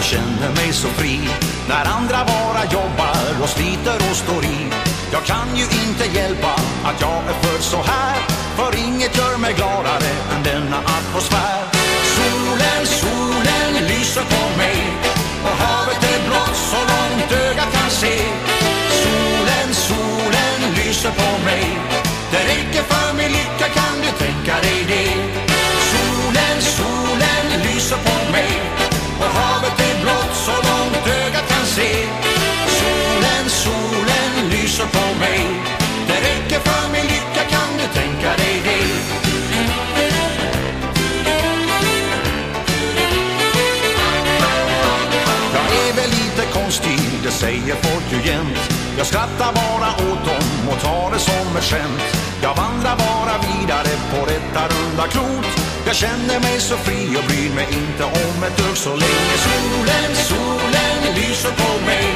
och känner mig så fri. När andra bara jobbar och sliter och står i. Jag kan ju inte hjälpa att jag är född så här. För inget gör mig gladare än denna atmosfär. Solen, solen lyser på mig. Och havet är blått så långt ögat kan se. Solen, solen lyser på mig. Det räcker för min lycka, kan du tänka dig det? Säger folk ju jämt. Jag skrattar bara åt dem och tar det som ett skämt. Jag vandrar bara vidare på detta runda klot. Jag känner mig så fri och bryr mig inte om ett dugg så länge. Solen, solen lyser på mig.